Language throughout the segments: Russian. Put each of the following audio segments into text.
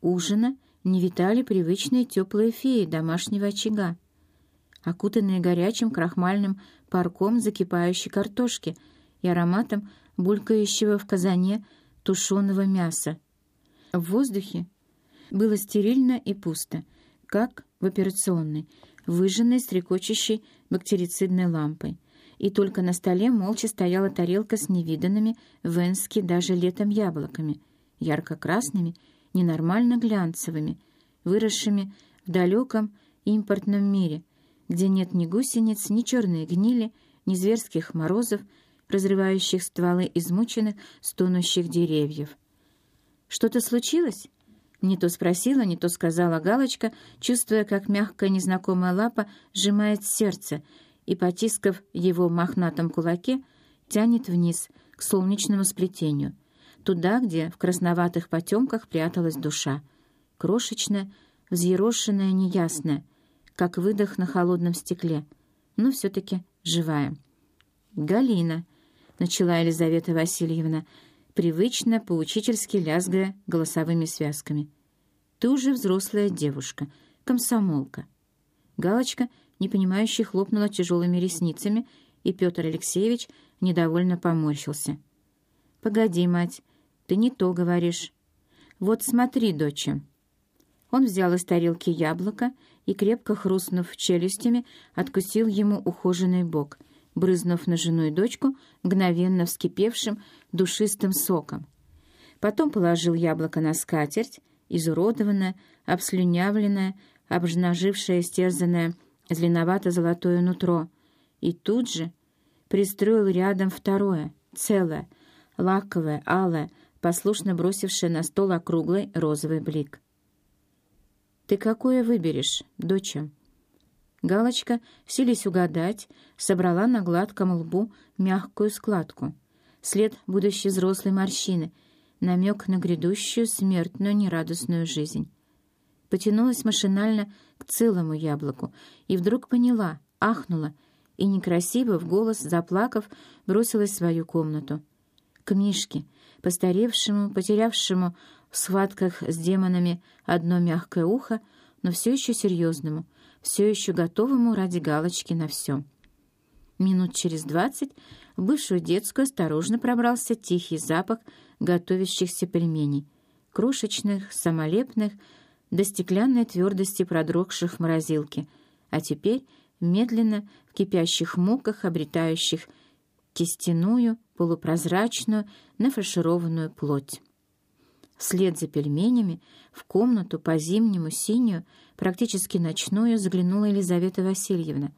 ужина не витали привычные теплые феи домашнего очага, окутанные горячим крахмальным парком закипающей картошки и ароматом булькающего в казане тушеного мяса. В воздухе было стерильно и пусто, как в операционной, выжженной стрекочущей бактерицидной лампой. И только на столе молча стояла тарелка с невиданными в Энске даже летом яблоками, ярко-красными, ненормально глянцевыми, выросшими в далеком импортном мире, где нет ни гусениц, ни черной гнили, ни зверских морозов, разрывающих стволы измученных, стонущих деревьев. «Что-то случилось?» Не то спросила, не то сказала Галочка, чувствуя, как мягкая незнакомая лапа сжимает сердце и, потискав его в мохнатом кулаке, тянет вниз, к солнечному сплетению, туда, где в красноватых потемках пряталась душа, крошечная, взъерошенная, неясная, как выдох на холодном стекле, но все-таки живая. «Галина», — начала Елизавета Васильевна, — привычно, поучительски лязгая голосовыми связками. «Ты уже взрослая девушка, комсомолка». Галочка, непонимающе, хлопнула тяжелыми ресницами, и Петр Алексеевич недовольно поморщился. «Погоди, мать, ты не то говоришь. Вот смотри, доча». Он взял из тарелки яблоко и, крепко хрустнув челюстями, откусил ему ухоженный бок — брызнув на жену и дочку мгновенно вскипевшим душистым соком. Потом положил яблоко на скатерть, изуродованное, обслюнявленное, обнажившее стерзанное зеленовато-золотое нутро, и тут же пристроил рядом второе, целое, лаковое, алое, послушно бросившее на стол округлый розовый блик. «Ты какое выберешь, доча?» Галочка, сились угадать, собрала на гладком лбу мягкую складку. След будущей взрослой морщины, намек на грядущую смертную нерадостную жизнь. Потянулась машинально к целому яблоку и вдруг поняла, ахнула и некрасиво, в голос заплакав, бросилась в свою комнату. К Мишке, постаревшему, потерявшему в схватках с демонами одно мягкое ухо, но все еще серьезному — все еще готовому ради галочки на все. Минут через двадцать в бывшую детскую осторожно пробрался тихий запах готовящихся пельменей, крошечных, самолепных, до стеклянной твердости продрогших в морозилке, а теперь медленно в кипящих муках, обретающих кистяную, полупрозрачную, нафаршированную плоть. Вслед за пельменями в комнату по-зимнему синюю, практически ночную, заглянула Елизавета Васильевна.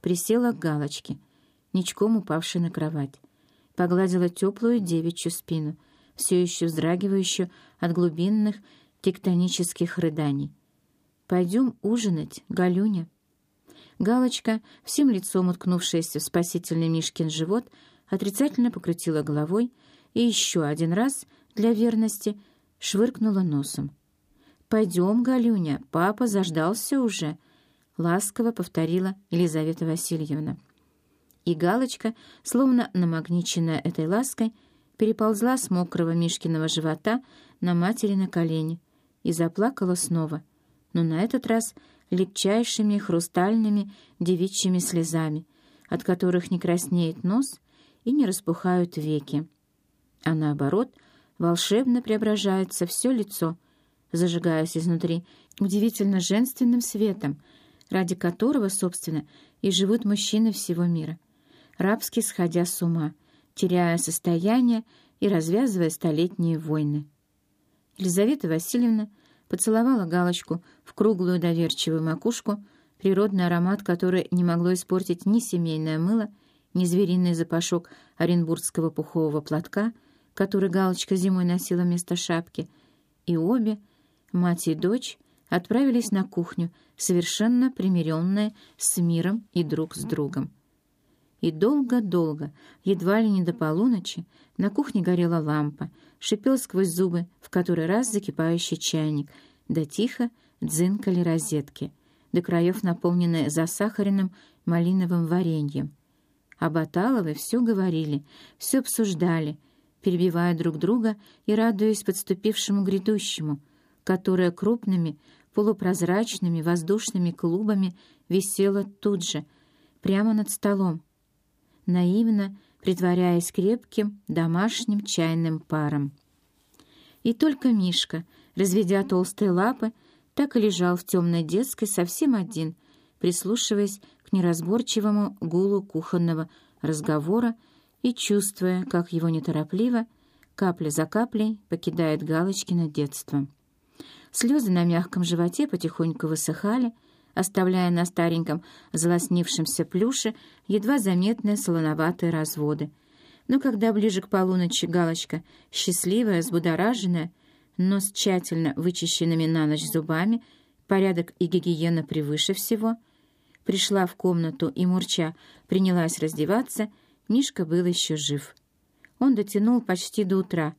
Присела к галочке, ничком упавшей на кровать. Погладила теплую девичью спину, все еще вздрагивающую от глубинных тектонических рыданий. «Пойдем ужинать, Галюня». Галочка, всем лицом уткнувшаяся в спасительный Мишкин живот, отрицательно покрутила головой и еще один раз, для верности, швыркнула носом. «Пойдем, Галюня, папа заждался уже», — ласково повторила Елизавета Васильевна. И Галочка, словно намагниченная этой лаской, переползла с мокрого Мишкиного живота на матери на колени и заплакала снова, но на этот раз легчайшими хрустальными девичьими слезами, от которых не краснеет нос и не распухают веки, а наоборот — волшебно преображается все лицо, зажигаясь изнутри удивительно женственным светом, ради которого, собственно, и живут мужчины всего мира, рабски сходя с ума, теряя состояние и развязывая столетние войны. Елизавета Васильевна поцеловала галочку в круглую доверчивую макушку, природный аромат которой не могло испортить ни семейное мыло, ни звериный запашок оренбургского пухового платка — который Галочка зимой носила вместо шапки, и обе, мать и дочь, отправились на кухню, совершенно примиренные с миром и друг с другом. И долго-долго, едва ли не до полуночи, на кухне горела лампа, шипел сквозь зубы в который раз закипающий чайник, да тихо дзынкали розетки, до краев наполненные засахаренным малиновым вареньем. А Баталовы все говорили, все обсуждали — перебивая друг друга и радуясь подступившему грядущему, которая крупными, полупрозрачными воздушными клубами висела тут же, прямо над столом, наивно притворяясь крепким домашним чайным паром. И только Мишка, разведя толстые лапы, так и лежал в темной детской совсем один, прислушиваясь к неразборчивому гулу кухонного разговора и чувствуя, как его неторопливо, капля за каплей, покидает галочки на детство. Слезы на мягком животе потихоньку высыхали, оставляя на стареньком залоснившемся плюше едва заметные солоноватые разводы. Но когда ближе к полуночи галочка, счастливая, взбудораженная, но с тщательно вычищенными на ночь зубами, порядок и гигиена превыше всего, пришла в комнату и, мурча, принялась раздеваться, Мишка был еще жив. Он дотянул почти до утра,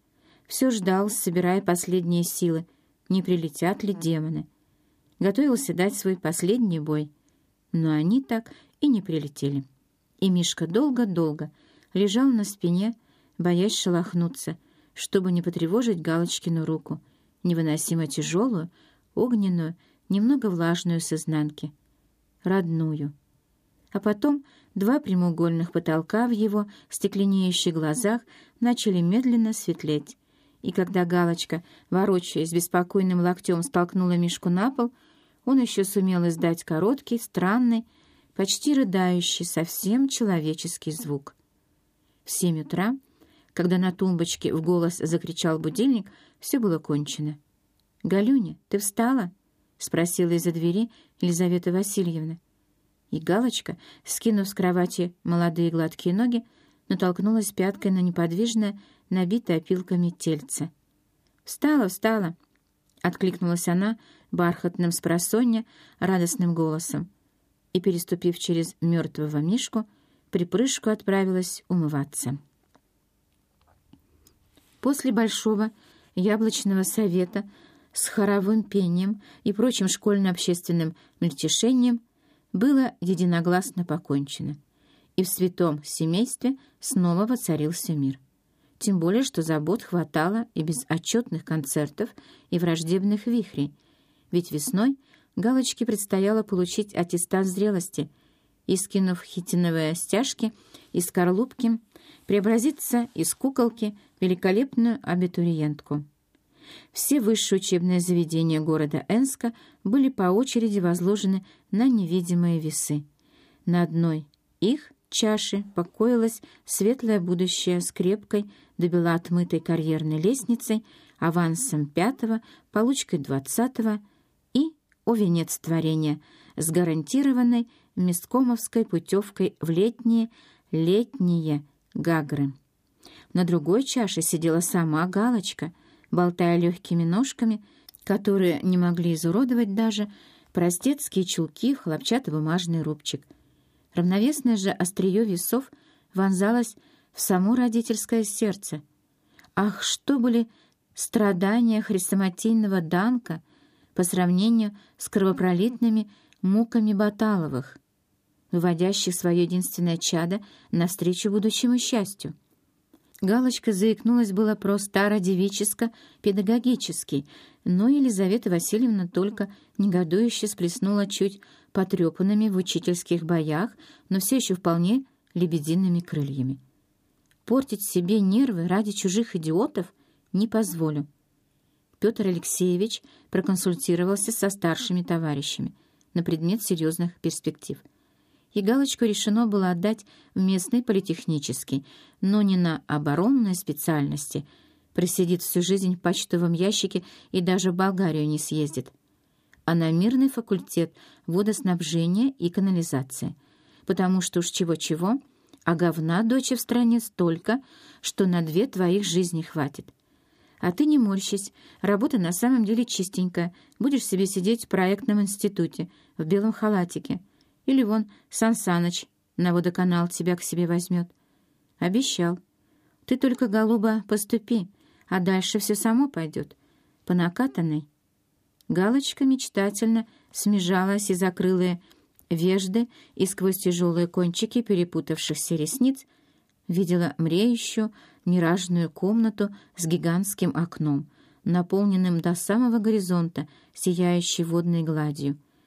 все ждал, собирая последние силы, не прилетят ли демоны. Готовился дать свой последний бой, но они так и не прилетели. И Мишка долго-долго лежал на спине, боясь шелохнуться, чтобы не потревожить Галочкину руку, невыносимо тяжелую, огненную, немного влажную с изнанки, родную. А потом два прямоугольных потолка в его стекленеющих глазах начали медленно светлеть, и когда Галочка, ворочаясь беспокойным локтем, столкнула Мишку на пол, он еще сумел издать короткий, странный, почти рыдающий, совсем человеческий звук. В семь утра, когда на тумбочке в голос закричал будильник, все было кончено. «Галюня, ты встала?» — спросила из-за двери Елизавета Васильевна. И Галочка, скинув с кровати молодые гладкие ноги, натолкнулась пяткой на неподвижное, набитое опилками тельце. «Встала, встала!» — откликнулась она бархатным спросонья радостным голосом и, переступив через мертвого Мишку, припрыжку отправилась умываться. После большого яблочного совета с хоровым пением и прочим школьно-общественным мельтешением было единогласно покончено — и в святом семействе снова воцарился мир. Тем более, что забот хватало и без отчетных концертов и враждебных вихрей, ведь весной Галочке предстояло получить аттестат зрелости и, скинув хитиновые стяжки из скорлупки, преобразиться из куколки в великолепную абитуриентку. Все высшие учебные заведения города Энска были по очереди возложены на невидимые весы. На одной их чаши покоилось светлое будущее с крепкой, добела отмытой карьерной лестницей, авансом пятого, получкой двадцатого и, о венец творения, с гарантированной месткомовской путевкой в летние, летние гагры. На другой чаше сидела сама Галочка, болтая легкими ножками, которые не могли изуродовать даже простецкие чулки в хлопчатобумажный рубчик — Равновесное же острие весов вонзалось в само родительское сердце. Ах, что были страдания хрестоматийного Данка по сравнению с кровопролитными муками Баталовых, выводящих свое единственное чадо навстречу будущему счастью. Галочка заикнулась было про стародевическо-педагогический, но Елизавета Васильевна только негодующе сплеснула чуть потрепанными в учительских боях, но все еще вполне лебедиными крыльями. Портить себе нервы ради чужих идиотов не позволю. Петр Алексеевич проконсультировался со старшими товарищами на предмет серьезных перспектив — и галочку решено было отдать в местный политехнический, но не на оборонной специальности. Просидит всю жизнь в почтовом ящике и даже в Болгарию не съездит. А на мирный факультет водоснабжения и канализации. Потому что уж чего-чего, а говна дочи в стране столько, что на две твоих жизни хватит. А ты не морщись, работа на самом деле чистенькая. Будешь себе сидеть в проектном институте, в белом халатике — или вон Сан Саныч на водоканал тебя к себе возьмет. Обещал. Ты только, голуба, поступи, а дальше все само пойдет. По накатанной. Галочка мечтательно смежалась и закрыла вежды, и сквозь тяжелые кончики перепутавшихся ресниц видела мреющую миражную комнату с гигантским окном, наполненным до самого горизонта, сияющей водной гладью —